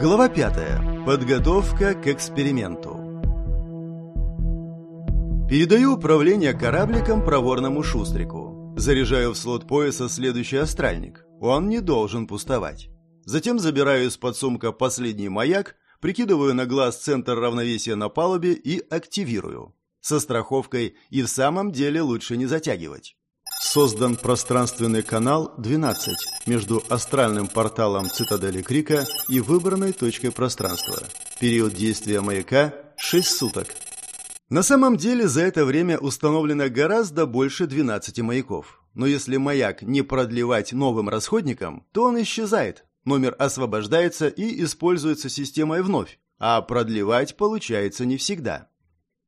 Глава 5. Подготовка к эксперименту. Передаю управление корабликом проворному шустрику. Заряжаю в слот пояса следующий астральник. Он не должен пустовать. Затем забираю из-под сумка последний маяк, прикидываю на глаз центр равновесия на палубе и активирую. Со страховкой и в самом деле лучше не затягивать. Создан пространственный канал 12 между астральным порталом цитадели Крика и выбранной точкой пространства. Период действия маяка – 6 суток. На самом деле за это время установлено гораздо больше 12 маяков. Но если маяк не продлевать новым расходником, то он исчезает. Номер освобождается и используется системой вновь, а продлевать получается не всегда.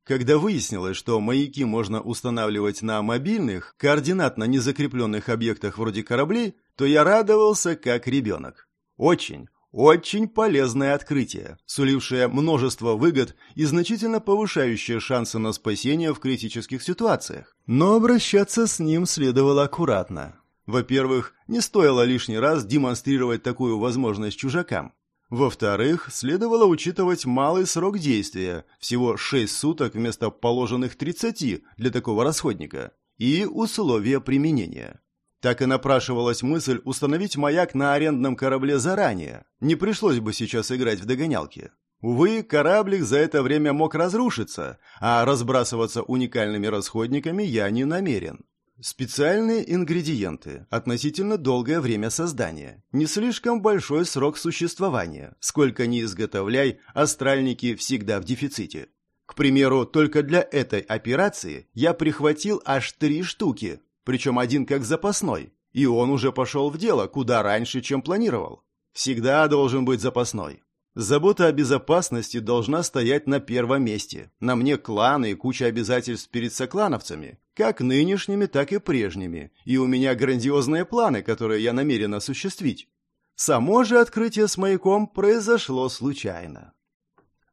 Когда выяснилось, что маяки можно устанавливать на мобильных, координатно незакрепленных объектах вроде кораблей, то я радовался как ребенок. Очень, очень полезное открытие, сулившее множество выгод и значительно повышающее шансы на спасение в критических ситуациях. Но обращаться с ним следовало аккуратно. Во-первых, не стоило лишний раз демонстрировать такую возможность чужакам. Во-вторых, следовало учитывать малый срок действия, всего 6 суток вместо положенных 30 для такого расходника, и условия применения. Так и напрашивалась мысль установить маяк на арендном корабле заранее. Не пришлось бы сейчас играть в догонялки. Увы, кораблик за это время мог разрушиться, а разбрасываться уникальными расходниками я не намерен. Специальные ингредиенты, относительно долгое время создания, не слишком большой срок существования, сколько ни изготовляй, астральники всегда в дефиците. К примеру, только для этой операции я прихватил аж три штуки, причем один как запасной, и он уже пошел в дело куда раньше, чем планировал. Всегда должен быть запасной. Забота о безопасности должна стоять на первом месте. На мне кланы и куча обязательств перед соклановцами, как нынешними, так и прежними, и у меня грандиозные планы, которые я намерен осуществить. Само же открытие с маяком произошло случайно.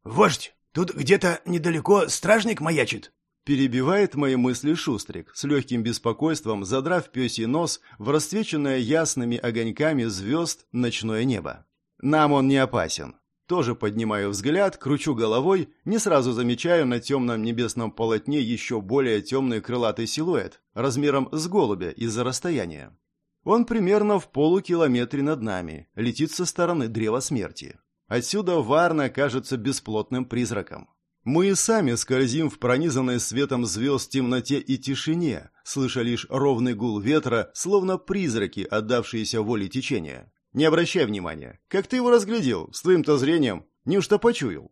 «Вождь, тут где-то недалеко стражник маячит», Перебивает мои мысли Шустрик, с легким беспокойством задрав пёсий нос в расцвеченное ясными огоньками звезд ночное небо. Нам он не опасен. Тоже поднимаю взгляд, кручу головой, не сразу замечаю на темном небесном полотне еще более темный крылатый силуэт, размером с голубя из-за расстояния. Он примерно в полукилометре над нами, летит со стороны древа смерти. Отсюда Варна кажется бесплотным призраком. Мы и сами скользим в пронизанной светом звезд темноте и тишине, слыша лишь ровный гул ветра, словно призраки, отдавшиеся воле течения. Не обращай внимания. Как ты его разглядел? С твоим-то зрением? Неужто почуял?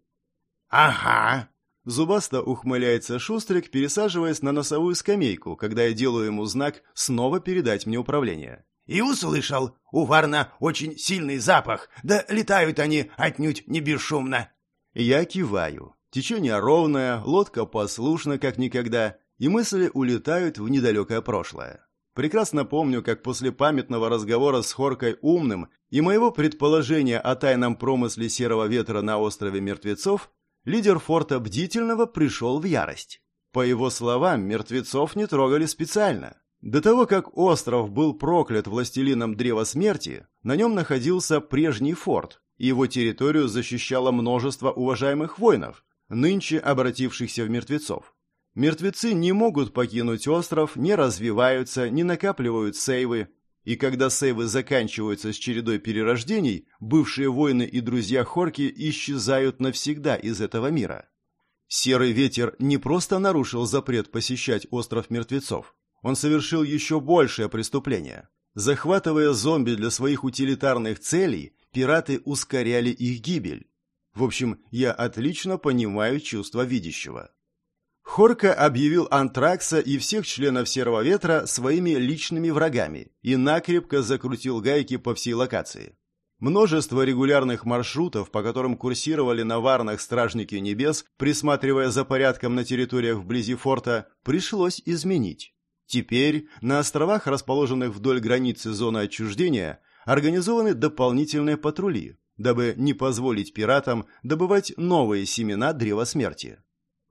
Ага. Зубасто ухмыляется Шустрик, пересаживаясь на носовую скамейку, когда я делаю ему знак снова передать мне управление. И услышал. У Варна очень сильный запах, да летают они отнюдь не бесшумно. Я киваю. Течение ровное, лодка послушна, как никогда, и мысли улетают в недалекое прошлое. Прекрасно помню, как после памятного разговора с Хоркой Умным и моего предположения о тайном промысле Серого Ветра на острове Мертвецов, лидер форта Бдительного пришел в ярость. По его словам, мертвецов не трогали специально. До того, как остров был проклят властелином Древа Смерти, на нем находился прежний форт, и его территорию защищало множество уважаемых воинов, нынче обратившихся в мертвецов. Мертвецы не могут покинуть остров, не развиваются, не накапливают сейвы, и когда сейвы заканчиваются с чередой перерождений, бывшие воины и друзья Хорки исчезают навсегда из этого мира. Серый ветер не просто нарушил запрет посещать остров мертвецов, он совершил еще большее преступление. Захватывая зомби для своих утилитарных целей, пираты ускоряли их гибель. В общем, я отлично понимаю чувство видящего. Хорка объявил Антракса и всех членов Серого Ветра своими личными врагами и накрепко закрутил гайки по всей локации. Множество регулярных маршрутов, по которым курсировали на варнах стражники небес, присматривая за порядком на территориях вблизи форта, пришлось изменить. Теперь на островах, расположенных вдоль границы зоны отчуждения, организованы дополнительные патрули, дабы не позволить пиратам добывать новые семена Древа Смерти.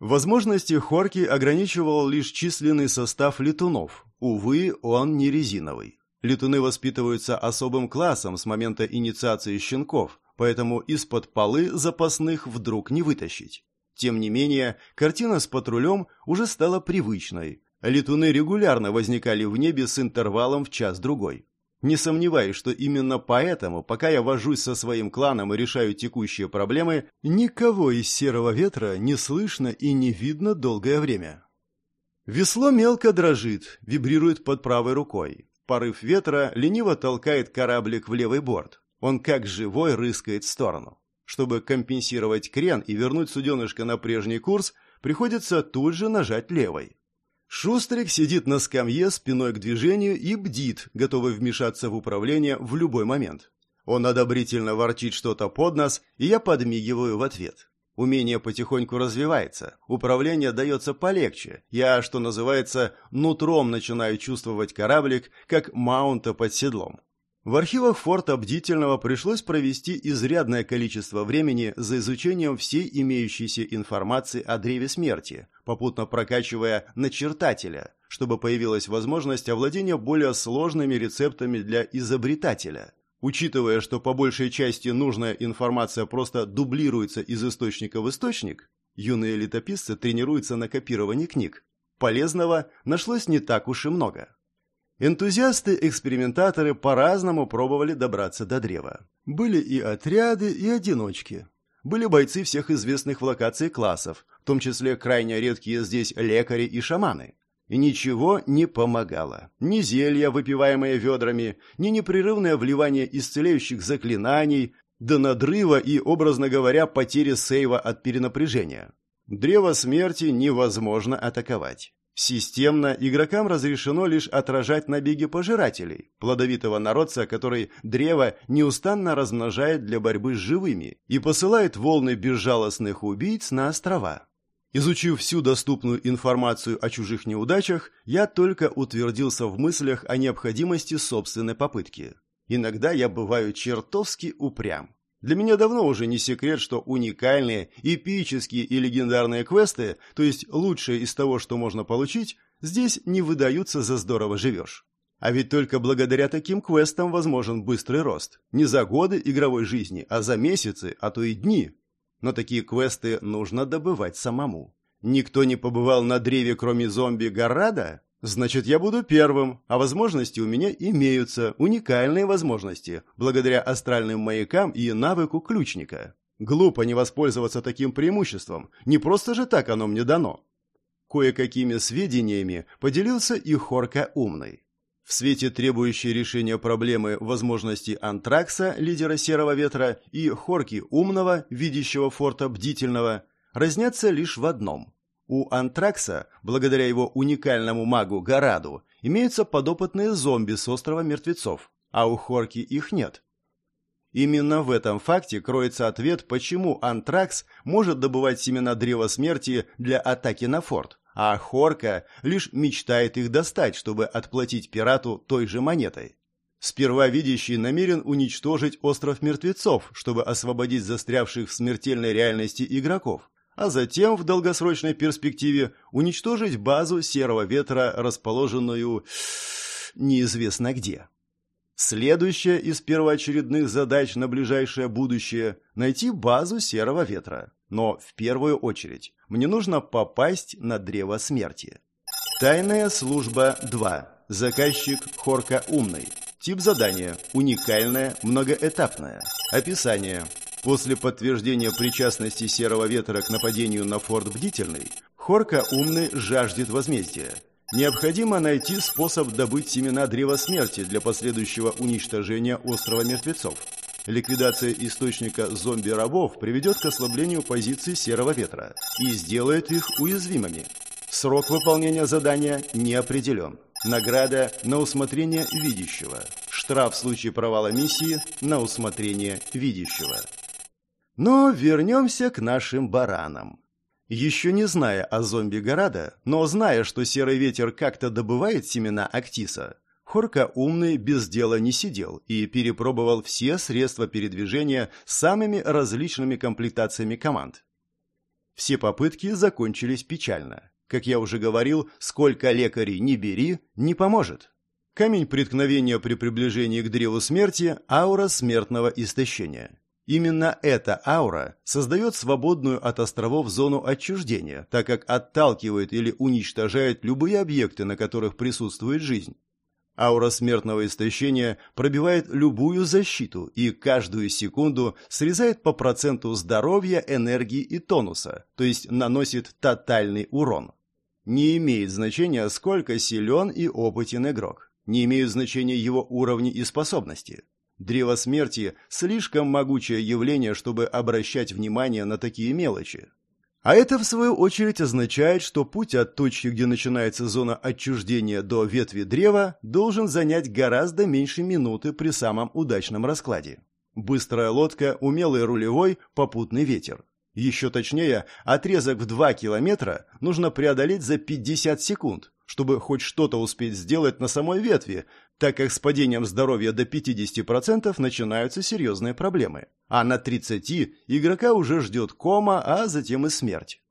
Возможности Хорки ограничивал лишь численный состав летунов. Увы, он не резиновый. Летуны воспитываются особым классом с момента инициации щенков, поэтому из-под полы запасных вдруг не вытащить. Тем не менее, картина с патрулем уже стала привычной. Летуны регулярно возникали в небе с интервалом в час-другой. Не сомневаюсь, что именно поэтому, пока я вожусь со своим кланом и решаю текущие проблемы, никого из серого ветра не слышно и не видно долгое время. Весло мелко дрожит, вибрирует под правой рукой. Порыв ветра лениво толкает кораблик в левый борт. Он как живой рыскает в сторону. Чтобы компенсировать крен и вернуть суденышко на прежний курс, приходится тут же нажать левой. Шустрик сидит на скамье спиной к движению и бдит, готовый вмешаться в управление в любой момент. Он одобрительно ворчит что-то под нос, и я подмигиваю в ответ. Умение потихоньку развивается, управление дается полегче. Я, что называется, нутром начинаю чувствовать кораблик, как маунта под седлом. В архивах форта Бдительного пришлось провести изрядное количество времени за изучением всей имеющейся информации о Древе Смерти, попутно прокачивая начертателя, чтобы появилась возможность овладения более сложными рецептами для изобретателя. Учитывая, что по большей части нужная информация просто дублируется из источника в источник, юные летописцы тренируются на копировании книг. Полезного нашлось не так уж и много. Энтузиасты-экспериментаторы по-разному пробовали добраться до древа. Были и отряды, и одиночки. Были бойцы всех известных в локации классов, в том числе крайне редкие здесь лекари и шаманы. И ничего не помогало. Ни зелья, выпиваемые ведрами, ни непрерывное вливание исцеляющих заклинаний, до надрыва и, образно говоря, потери сейва от перенапряжения. Древо смерти невозможно атаковать. Системно игрокам разрешено лишь отражать набеги пожирателей, плодовитого народца, который древо неустанно размножает для борьбы с живыми и посылает волны безжалостных убийц на острова. Изучив всю доступную информацию о чужих неудачах, я только утвердился в мыслях о необходимости собственной попытки. Иногда я бываю чертовски упрям. Для меня давно уже не секрет, что уникальные, эпические и легендарные квесты, то есть лучшие из того, что можно получить, здесь не выдаются за здорово живешь. А ведь только благодаря таким квестам возможен быстрый рост. Не за годы игровой жизни, а за месяцы, а то и дни. Но такие квесты нужно добывать самому. Никто не побывал на древе, кроме зомби Гаррада? Значит, я буду первым, а возможности у меня имеются, уникальные возможности, благодаря астральным маякам и навыку ключника. Глупо не воспользоваться таким преимуществом, не просто же так оно мне дано. Кое-какими сведениями поделился и Хорка Умный. В свете требующей решения проблемы возможности Антракса, лидера Серого Ветра, и Хорки Умного, видящего форта Бдительного, разнятся лишь в одном – у Антракса, благодаря его уникальному магу Гораду, имеются подопытные зомби с острова мертвецов, а у Хорки их нет. Именно в этом факте кроется ответ, почему Антракс может добывать семена Древа Смерти для атаки на форт, а Хорка лишь мечтает их достать, чтобы отплатить пирату той же монетой. Сперва видящий намерен уничтожить остров мертвецов, чтобы освободить застрявших в смертельной реальности игроков, а затем в долгосрочной перспективе уничтожить базу серого ветра, расположенную неизвестно где. Следующая из первоочередных задач на ближайшее будущее – найти базу серого ветра. Но в первую очередь мне нужно попасть на древо смерти. Тайная служба 2. Заказчик Хорка Умный. Тип задания – уникальное, многоэтапное. Описание – После подтверждения причастности Серого Ветра к нападению на форт Бдительный, Хорка Умный жаждет возмездия. Необходимо найти способ добыть семена Древа Смерти для последующего уничтожения острова Мертвецов. Ликвидация источника зомби-рабов приведет к ослаблению позиций Серого Ветра и сделает их уязвимыми. Срок выполнения задания не определен. Награда на усмотрение видящего. Штраф в случае провала миссии на усмотрение видящего. Но вернемся к нашим баранам. Еще не зная о зомби Горада, но зная, что серый ветер как-то добывает семена Актиса, Хорка умный без дела не сидел и перепробовал все средства передвижения с самыми различными комплектациями команд. Все попытки закончились печально. Как я уже говорил, сколько лекарей не бери, не поможет. Камень преткновения при приближении к древу смерти – аура смертного истощения. Именно эта аура создает свободную от островов зону отчуждения, так как отталкивает или уничтожает любые объекты, на которых присутствует жизнь. Аура смертного истощения пробивает любую защиту и каждую секунду срезает по проценту здоровья, энергии и тонуса, то есть наносит тотальный урон. Не имеет значения, сколько силен и опытен игрок. Не имеют значения его уровни и способности. Древо смерти – слишком могучее явление, чтобы обращать внимание на такие мелочи. А это, в свою очередь, означает, что путь от точки, где начинается зона отчуждения, до ветви древа должен занять гораздо меньше минуты при самом удачном раскладе. Быстрая лодка, умелый рулевой, попутный ветер. Еще точнее, отрезок в 2 километра нужно преодолеть за 50 секунд, чтобы хоть что-то успеть сделать на самой ветви, так как с падением здоровья до 50% начинаются серьезные проблемы. А на 30 игрока уже ждет кома, а затем и смерть.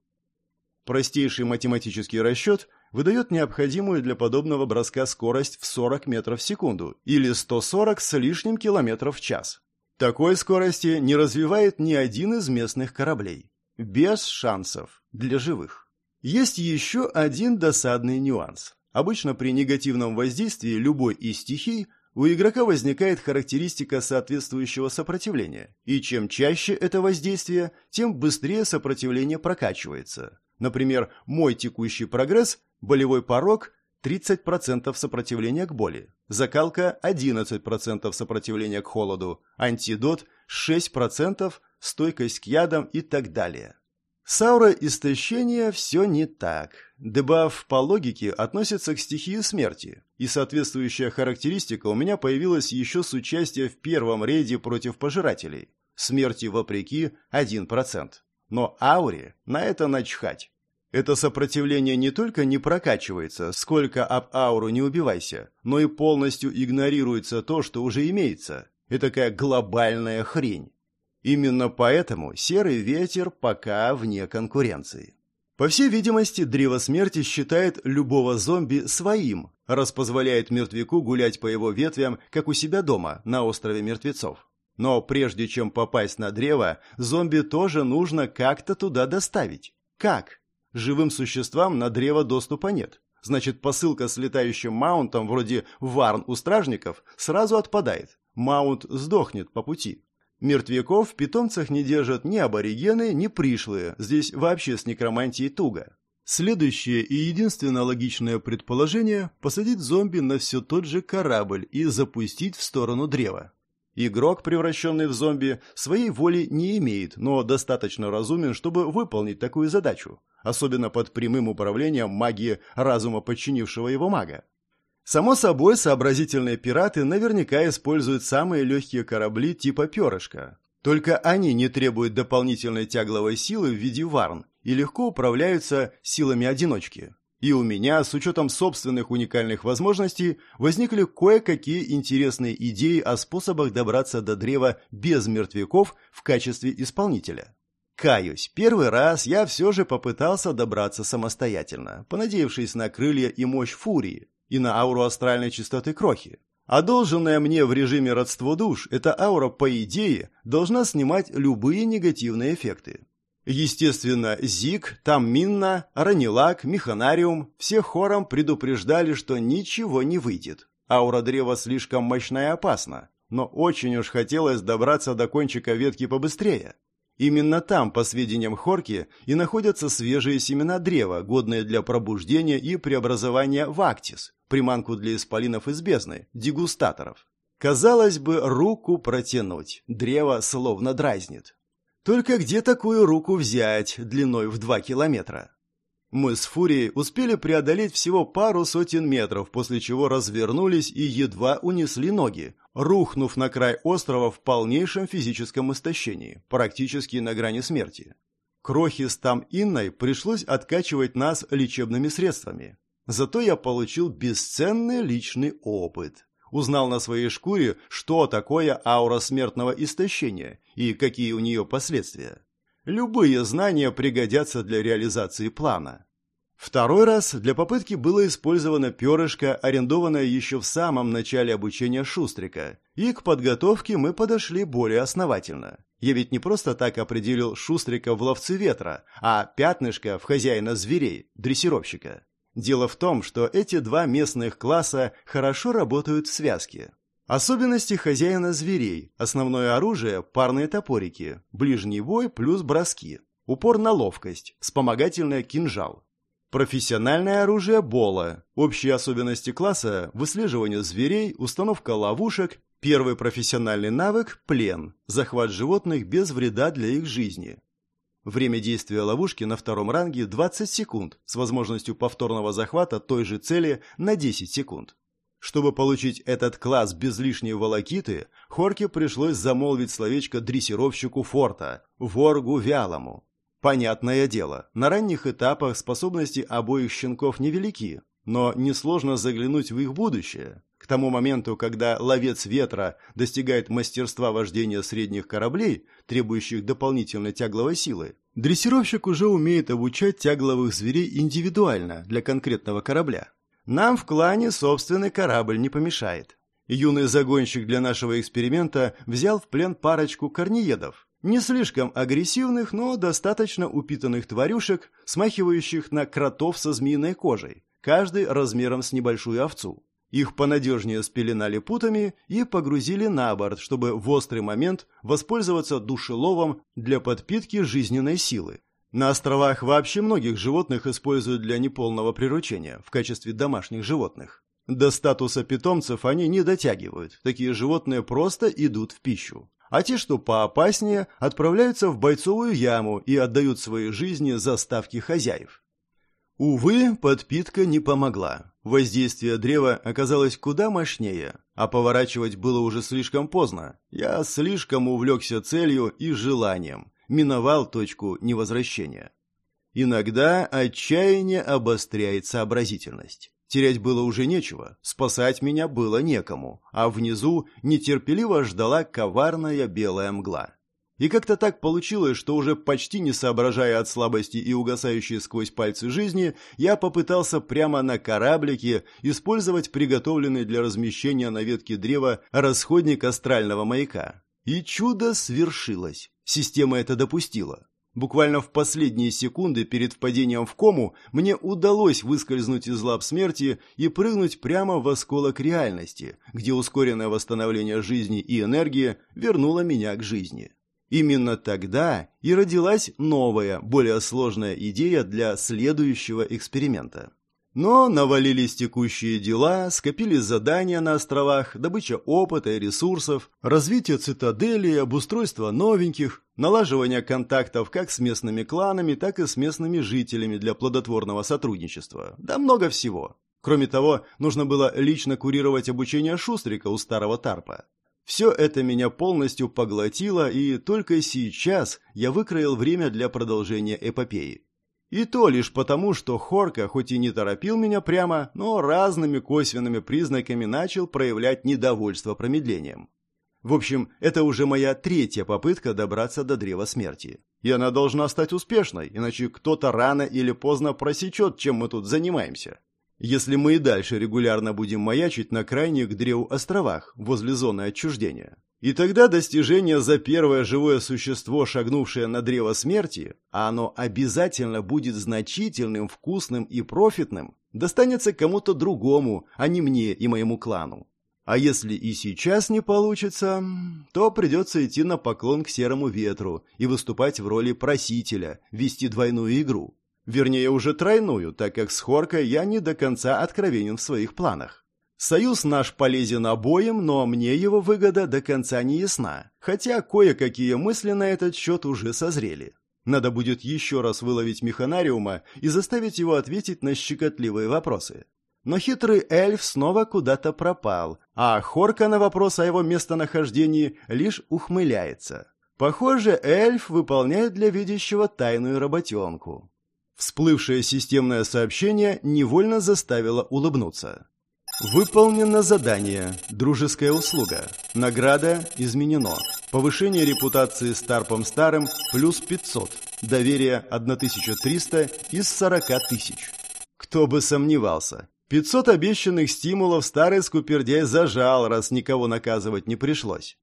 Простейший математический расчет выдает необходимую для подобного броска скорость в 40 метров в секунду или 140 с лишним километров в час. Такой скорости не развивает ни один из местных кораблей. Без шансов для живых. Есть еще один досадный нюанс. Обычно при негативном воздействии любой из стихий у игрока возникает характеристика соответствующего сопротивления, и чем чаще это воздействие, тем быстрее сопротивление прокачивается. Например, мой текущий прогресс, болевой порог 30% сопротивления к боли, закалка 11% сопротивления к холоду, антидот 6%, стойкость к ядам и так далее. С аурой истощения все не так. Дебаф по логике относится к стихии смерти, и соответствующая характеристика у меня появилась еще с участия в первом рейде против пожирателей. Смерти вопреки 1%. Но ауре на это начхать. Это сопротивление не только не прокачивается, сколько об ауру не убивайся, но и полностью игнорируется то, что уже имеется. Это такая глобальная хрень. Именно поэтому серый ветер пока вне конкуренции. По всей видимости, древо смерти считает любого зомби своим, раз позволяет мертвяку гулять по его ветвям, как у себя дома, на острове мертвецов. Но прежде чем попасть на древо, зомби тоже нужно как-то туда доставить. Как? Живым существам на древо доступа нет. Значит, посылка с летающим маунтом, вроде варн у стражников, сразу отпадает. Маунт сдохнет по пути. Мертвяков в питомцах не держат ни аборигены, ни пришлые. Здесь вообще с некромантией туго. Следующее и единственное логичное предположение – посадить зомби на все тот же корабль и запустить в сторону древа. Игрок, превращенный в зомби, своей воли не имеет, но достаточно разумен, чтобы выполнить такую задачу особенно под прямым управлением магии разума подчинившего его мага. Само собой, сообразительные пираты наверняка используют самые легкие корабли типа «Перышко». Только они не требуют дополнительной тягловой силы в виде варн и легко управляются силами одиночки. И у меня, с учетом собственных уникальных возможностей, возникли кое-какие интересные идеи о способах добраться до древа без мертвяков в качестве исполнителя. Каюсь, первый раз я все же попытался добраться самостоятельно, понадеявшись на крылья и мощь фурии, и на ауру астральной чистоты крохи. Одолженная мне в режиме родство душ, эта аура, по идее, должна снимать любые негативные эффекты. Естественно, Зиг, Тамминна, Ранилак, Механариум все хором предупреждали, что ничего не выйдет. Аура древа слишком мощна и опасна, но очень уж хотелось добраться до кончика ветки побыстрее. Именно там, по сведениям Хорки, и находятся свежие семена древа, годные для пробуждения и преобразования в актис, приманку для исполинов из бездны, дегустаторов. Казалось бы, руку протянуть, древо словно дразнит. Только где такую руку взять длиной в два километра? Мы с Фурией успели преодолеть всего пару сотен метров, после чего развернулись и едва унесли ноги, рухнув на край острова в полнейшем физическом истощении, практически на грани смерти. Крохи с там Инной пришлось откачивать нас лечебными средствами. Зато я получил бесценный личный опыт. Узнал на своей шкуре, что такое аура смертного истощения и какие у нее последствия. Любые знания пригодятся для реализации плана. Второй раз для попытки было использовано перышко, арендованное еще в самом начале обучения Шустрика, и к подготовке мы подошли более основательно. Я ведь не просто так определил Шустрика в ловце ветра, а пятнышко в хозяина зверей, дрессировщика. Дело в том, что эти два местных класса хорошо работают в связке. Особенности хозяина зверей. Основное оружие – парные топорики, ближний бой плюс броски, упор на ловкость, вспомогательное кинжал. Профессиональное оружие Бола. Общие особенности класса – выслеживание зверей, установка ловушек, первый профессиональный навык – плен, захват животных без вреда для их жизни. Время действия ловушки на втором ранге 20 секунд с возможностью повторного захвата той же цели на 10 секунд. Чтобы получить этот класс без лишней волокиты, Хорке пришлось замолвить словечко дрессировщику форта, воргу вялому. Понятное дело, на ранних этапах способности обоих щенков невелики, но несложно заглянуть в их будущее. К тому моменту, когда ловец ветра достигает мастерства вождения средних кораблей, требующих дополнительной тягловой силы, дрессировщик уже умеет обучать тягловых зверей индивидуально для конкретного корабля. Нам в клане собственный корабль не помешает. Юный загонщик для нашего эксперимента взял в плен парочку корнеедов, не слишком агрессивных, но достаточно упитанных тварюшек, смахивающих на кротов со змеиной кожей, каждый размером с небольшую овцу. Их понадежнее спеленали путами и погрузили на борт, чтобы в острый момент воспользоваться душеловом для подпитки жизненной силы. На островах вообще многих животных используют для неполного приручения в качестве домашних животных. До статуса питомцев они не дотягивают, такие животные просто идут в пищу а те, что поопаснее, отправляются в бойцовую яму и отдают свои жизни за ставки хозяев. Увы, подпитка не помогла. Воздействие древа оказалось куда мощнее, а поворачивать было уже слишком поздно. Я слишком увлекся целью и желанием, миновал точку невозвращения. Иногда отчаяние обостряет сообразительность. Терять было уже нечего, спасать меня было некому, а внизу нетерпеливо ждала коварная белая мгла. И как-то так получилось, что уже почти не соображая от слабости и угасающей сквозь пальцы жизни, я попытался прямо на кораблике использовать приготовленный для размещения на ветке древа расходник астрального маяка. И чудо свершилось. Система это допустила. Буквально в последние секунды перед впадением в кому мне удалось выскользнуть из лап смерти и прыгнуть прямо в осколок реальности, где ускоренное восстановление жизни и энергии вернуло меня к жизни. Именно тогда и родилась новая, более сложная идея для следующего эксперимента. Но навалились текущие дела, скопились задания на островах, добыча опыта и ресурсов, развитие цитадели, обустройство новеньких, налаживание контактов как с местными кланами, так и с местными жителями для плодотворного сотрудничества. Да много всего. Кроме того, нужно было лично курировать обучение Шустрика у старого Тарпа. Все это меня полностью поглотило, и только сейчас я выкроил время для продолжения эпопеи. И то лишь потому, что Хорка хоть и не торопил меня прямо, но разными косвенными признаками начал проявлять недовольство промедлением. В общем, это уже моя третья попытка добраться до Древа Смерти. И она должна стать успешной, иначе кто-то рано или поздно просечет, чем мы тут занимаемся. Если мы и дальше регулярно будем маячить на крайних Древу островах, возле зоны отчуждения. И тогда достижение за первое живое существо, шагнувшее на древо смерти, а оно обязательно будет значительным, вкусным и профитным, достанется кому-то другому, а не мне и моему клану. А если и сейчас не получится, то придется идти на поклон к серому ветру и выступать в роли просителя, вести двойную игру. Вернее, уже тройную, так как с Хоркой я не до конца откровенен в своих планах. Союз наш полезен обоим, но мне его выгода до конца не ясна, хотя кое-какие мысли на этот счет уже созрели. Надо будет еще раз выловить механариума и заставить его ответить на щекотливые вопросы. Но хитрый эльф снова куда-то пропал, а Хорка на вопрос о его местонахождении лишь ухмыляется. Похоже, эльф выполняет для видящего тайную работенку. Всплывшее системное сообщение невольно заставило улыбнуться. Выполнено задание. Дружеская услуга. Награда изменено. Повышение репутации Старпом Старым плюс 500. Доверие 1300 из 40 тысяч. Кто бы сомневался. Пятьсот обещанных стимулов старый скупердяй зажал, раз никого наказывать не пришлось.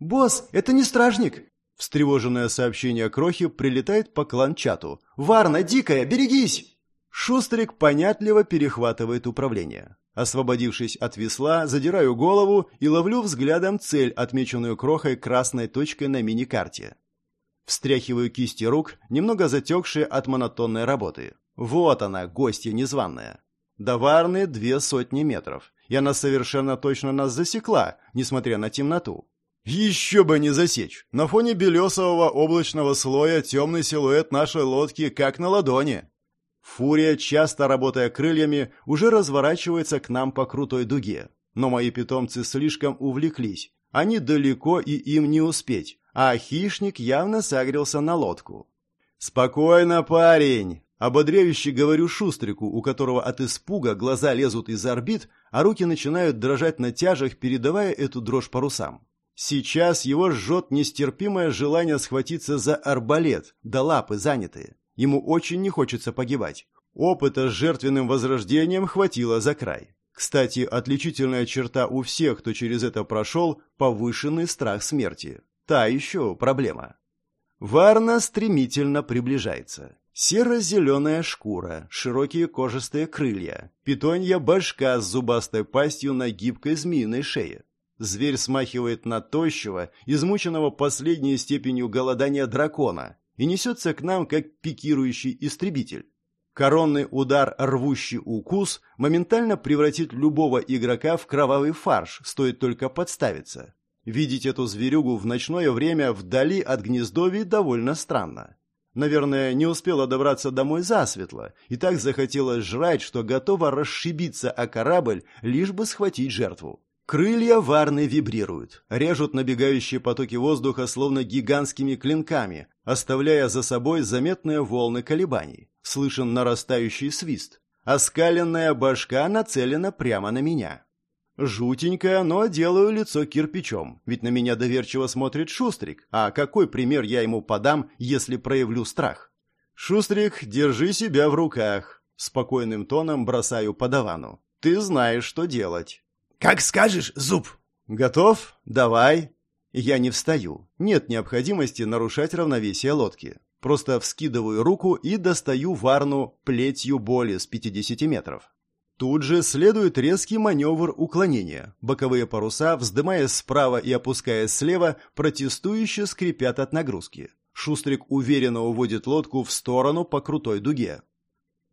«Босс, это не стражник!» Встревоженное сообщение Крохи прилетает по клан-чату. «Варна, дикая, берегись!» Шустрик понятливо перехватывает управление. Освободившись от весла, задираю голову и ловлю взглядом цель, отмеченную крохой красной точкой на мини-карте. Встряхиваю кисти рук, немного затекшие от монотонной работы. Вот она, гостья незваная. До Варны две сотни метров, и она совершенно точно нас засекла, несмотря на темноту. Еще бы не засечь! На фоне белесового облачного слоя темный силуэт нашей лодки как на ладони. Фурия, часто работая крыльями, уже разворачивается к нам по крутой дуге. Но мои питомцы слишком увлеклись. Они далеко и им не успеть, а хищник явно согрелся на лодку. «Спокойно, парень!» Ободряюще говорю Шустрику, у которого от испуга глаза лезут из орбит, а руки начинают дрожать на тяжах, передавая эту дрожь парусам. Сейчас его жжет нестерпимое желание схватиться за арбалет, да лапы занятые. Ему очень не хочется погибать. Опыта с жертвенным возрождением хватило за край. Кстати, отличительная черта у всех, кто через это прошел, повышенный страх смерти. Та еще проблема. Варна стремительно приближается. Серо-зеленая шкура, широкие кожистые крылья, питонья башка с зубастой пастью на гибкой змеиной шее. Зверь смахивает на тощего, измученного последней степенью голодания дракона, и несется к нам, как пикирующий истребитель. Коронный удар, рвущий укус, моментально превратит любого игрока в кровавый фарш, стоит только подставиться. Видеть эту зверюгу в ночное время вдали от гнездовий довольно странно. Наверное, не успела добраться домой засветло, и так захотелось жрать, что готова расшибиться о корабль, лишь бы схватить жертву. Крылья варны вибрируют, режут набегающие потоки воздуха словно гигантскими клинками, оставляя за собой заметные волны колебаний. Слышен нарастающий свист. Оскаленная башка нацелена прямо на меня. Жутенько, но делаю лицо кирпичом, ведь на меня доверчиво смотрит Шустрик, а какой пример я ему подам, если проявлю страх? «Шустрик, держи себя в руках», — спокойным тоном бросаю подавану. «Ты знаешь, что делать». «Как скажешь, зуб!» «Готов? Давай!» Я не встаю. Нет необходимости нарушать равновесие лодки. Просто вскидываю руку и достаю варну плетью боли с 50 метров. Тут же следует резкий маневр уклонения. Боковые паруса, вздымаясь справа и опускаясь слева, протестующе скрипят от нагрузки. Шустрик уверенно уводит лодку в сторону по крутой дуге.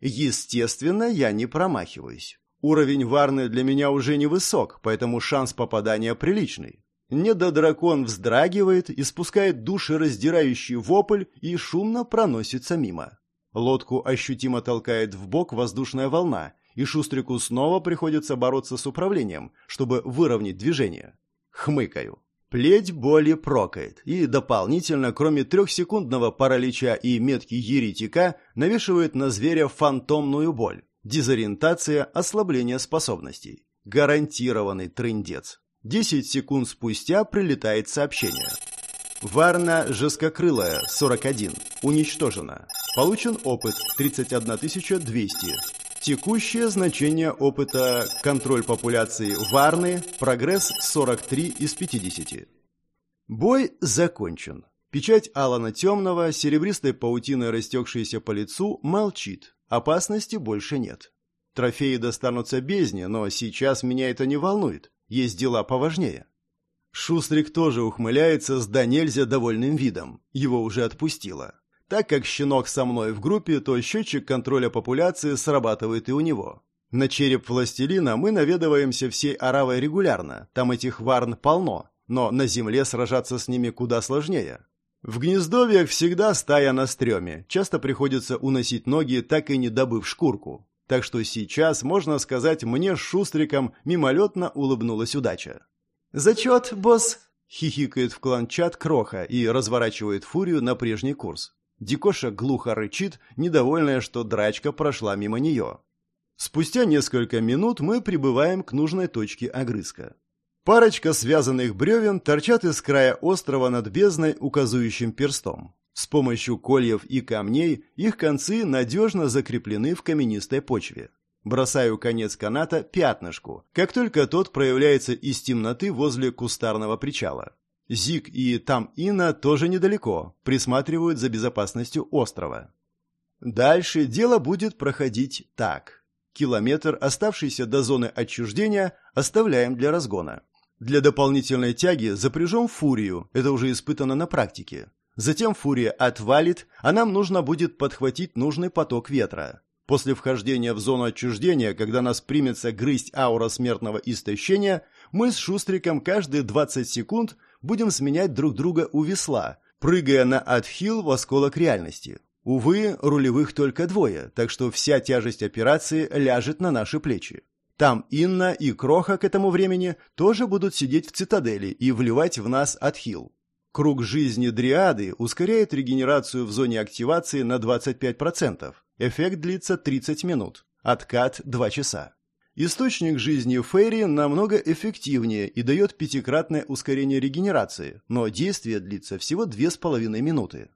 Естественно, я не промахиваюсь. Уровень Варны для меня уже невысок, поэтому шанс попадания приличный. Недодракон вздрагивает, испускает душераздирающий вопль и шумно проносится мимо. Лодку ощутимо толкает в бок воздушная волна, и Шустрику снова приходится бороться с управлением, чтобы выровнять движение. Хмыкаю. Плеть боли прокает, и дополнительно, кроме трехсекундного паралича и метки еретика, навешивает на зверя фантомную боль. Дезориентация, ослабление способностей. Гарантированный трындец. 10 секунд спустя прилетает сообщение. Варна жесткокрылая, 41. Уничтожена. Получен опыт 31200. Текущее значение опыта контроль популяции Варны, прогресс 43 из 50. Бой закончен. Печать Алана Темного, серебристой паутиной растекшейся по лицу, молчит. Опасности больше нет. Трофеи достанутся бездне, но сейчас меня это не волнует. Есть дела поважнее. Шустрик тоже ухмыляется с да нельзя довольным видом. Его уже отпустило. Так как щенок со мной в группе, то счетчик контроля популяции срабатывает и у него. На череп властелина мы наведываемся всей Аравой регулярно. Там этих варн полно, но на земле сражаться с ними куда сложнее. В гнездовьях всегда стая на стреме, часто приходится уносить ноги, так и не добыв шкурку. Так что сейчас, можно сказать, мне с Шустриком мимолетно улыбнулась удача. «Зачет, босс!» — хихикает в клан-чат Кроха и разворачивает фурию на прежний курс. Дикоша глухо рычит, недовольная, что драчка прошла мимо нее. Спустя несколько минут мы прибываем к нужной точке огрызка. Парочка связанных бревен торчат из края острова над бездной указующим перстом. С помощью кольев и камней их концы надежно закреплены в каменистой почве. Бросаю конец каната пятнышку, как только тот проявляется из темноты возле кустарного причала. Зик и там Инна тоже недалеко, присматривают за безопасностью острова. Дальше дело будет проходить так. Километр, оставшийся до зоны отчуждения, оставляем для разгона. Для дополнительной тяги запряжем фурию, это уже испытано на практике. Затем фурия отвалит, а нам нужно будет подхватить нужный поток ветра. После вхождения в зону отчуждения, когда нас примется грызть аура смертного истощения, мы с Шустриком каждые 20 секунд будем сменять друг друга у весла, прыгая на отхил в осколок реальности. Увы, рулевых только двое, так что вся тяжесть операции ляжет на наши плечи. Там Инна и Кроха к этому времени тоже будут сидеть в цитадели и вливать в нас отхил. Круг жизни Дриады ускоряет регенерацию в зоне активации на 25%. Эффект длится 30 минут. Откат 2 часа. Источник жизни Фейри намного эффективнее и дает пятикратное ускорение регенерации, но действие длится всего 2,5 минуты.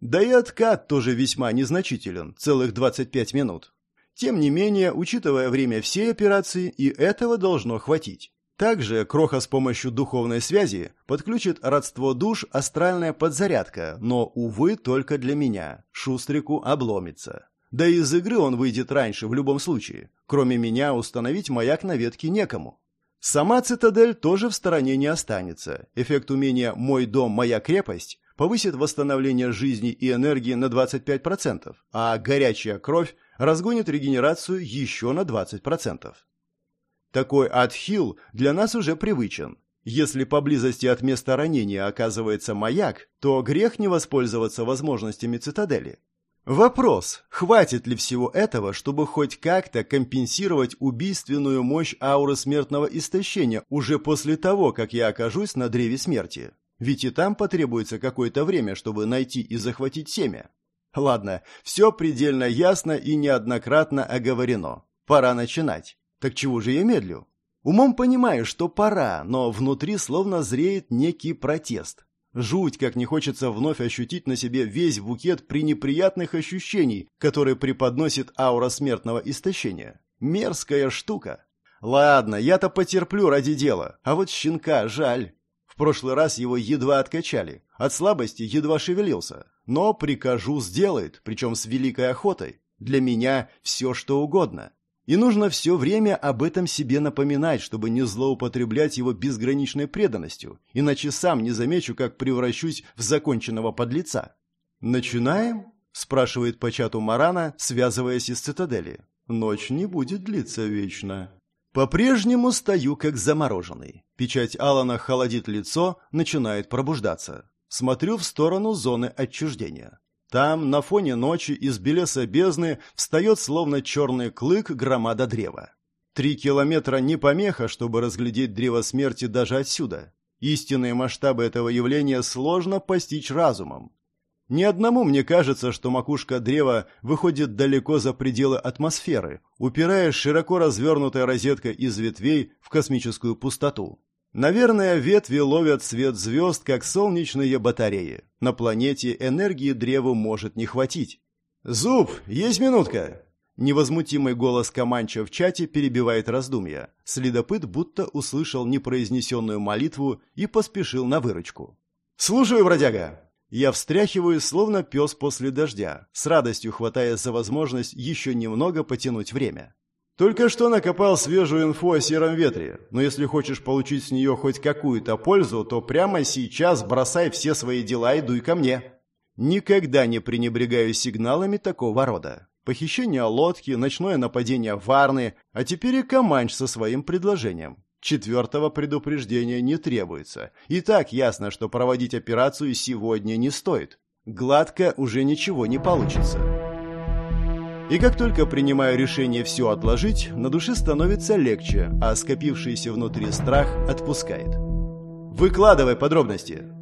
Да и откат тоже весьма незначителен, целых 25 минут. Тем не менее, учитывая время всей операции, и этого должно хватить. Также Кроха с помощью духовной связи подключит родство душ астральная подзарядка, но, увы, только для меня. Шустрику обломится. Да и из игры он выйдет раньше в любом случае. Кроме меня установить маяк на ветке некому. Сама цитадель тоже в стороне не останется. Эффект умения «Мой дом, моя крепость» повысит восстановление жизни и энергии на 25%, а горячая кровь разгонит регенерацию еще на 20%. Такой отхил для нас уже привычен. Если поблизости от места ранения оказывается маяк, то грех не воспользоваться возможностями цитадели. Вопрос, хватит ли всего этого, чтобы хоть как-то компенсировать убийственную мощь ауры смертного истощения уже после того, как я окажусь на древе смерти? Ведь и там потребуется какое-то время, чтобы найти и захватить семя. Ладно, все предельно ясно и неоднократно оговорено. Пора начинать. Так чего же я медлю? Умом понимаю, что пора, но внутри словно зреет некий протест. Жуть, как не хочется вновь ощутить на себе весь букет пренеприятных ощущений, которые преподносит аура смертного истощения. Мерзкая штука. Ладно, я-то потерплю ради дела, а вот щенка жаль. В прошлый раз его едва откачали, от слабости едва шевелился. Но прикажу сделает, причем с великой охотой. Для меня все что угодно. И нужно все время об этом себе напоминать, чтобы не злоупотреблять его безграничной преданностью, иначе сам не замечу, как превращусь в законченного подлеца. «Начинаем?» – спрашивает по чату Марана, связываясь из цитадели. «Ночь не будет длиться вечно». По-прежнему стою как замороженный. Печать Алана холодит лицо, начинает пробуждаться. Смотрю в сторону зоны отчуждения. Там, на фоне ночи, из белеса бездны встает словно черный клык громада древа. Три километра не помеха, чтобы разглядеть древо смерти даже отсюда. Истинные масштабы этого явления сложно постичь разумом. Ни одному мне кажется, что макушка древа выходит далеко за пределы атмосферы, упираясь широко развернутой розеткой из ветвей в космическую пустоту. Наверное, ветви ловят свет звезд, как солнечные батареи. На планете энергии древу может не хватить. «Зуб, есть минутка!» Невозмутимый голос Каманча в чате перебивает раздумья. Следопыт будто услышал непроизнесенную молитву и поспешил на выручку. «Слушаю, бродяга!» Я встряхиваю, словно пес после дождя, с радостью хватая за возможность еще немного потянуть время. Только что накопал свежую инфу о сером ветре, но если хочешь получить с нее хоть какую-то пользу, то прямо сейчас бросай все свои дела и дуй ко мне. Никогда не пренебрегаю сигналами такого рода. Похищение лодки, ночное нападение Варны, а теперь и Каманч со своим предложением. Четвертого предупреждения не требуется. И так ясно, что проводить операцию сегодня не стоит. Гладко уже ничего не получится. И как только принимаю решение все отложить, на душе становится легче, а скопившийся внутри страх отпускает. «Выкладывай подробности!»